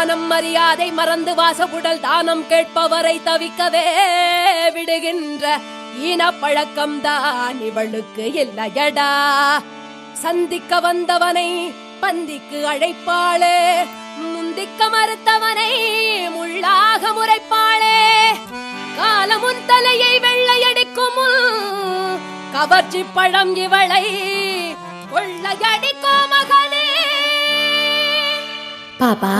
தானம் மரியாதை மறந்து வாசகுடல் தானம் கேட்பவரை தவிக்கவே விடுகின்ற ஈன பழக்கம்தான் இவளுக்கு இல்லையடா. சந்திக்க வந்தவனை பந்திக்கு அழைப்பாளே முந்திக்க மறுத்தவனை முள்ளாக முறைப்பாளே. காலமுன் தலையை வெள்ளையடிக்கும் கவர்ச்சி பழம் இவளை கொள்ளையடிக்கும் மகனே. பாபா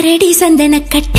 அரடி சந்தன கட்ட.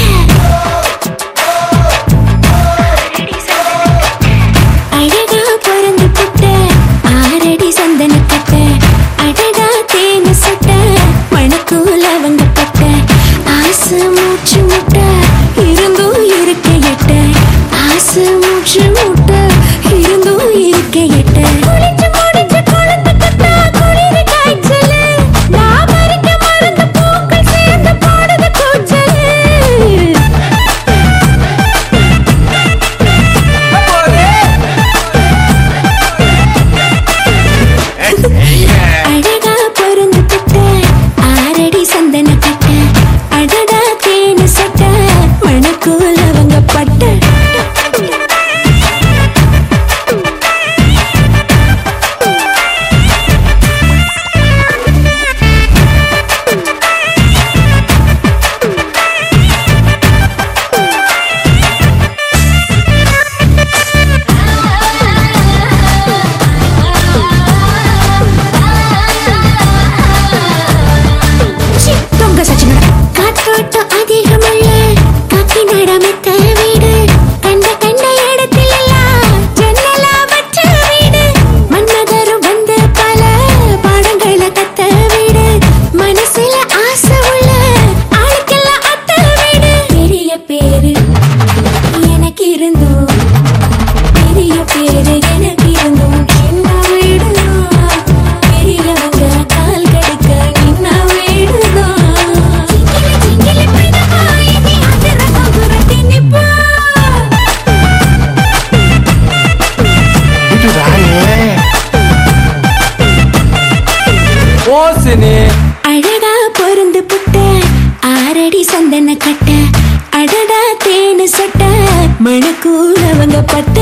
மோசினி அழகா பொருந்து புட்ட ஆரடி சந்தன கட்ட அடடா தேனு சட்ட மணக்கூழ் அவங்க பட்ட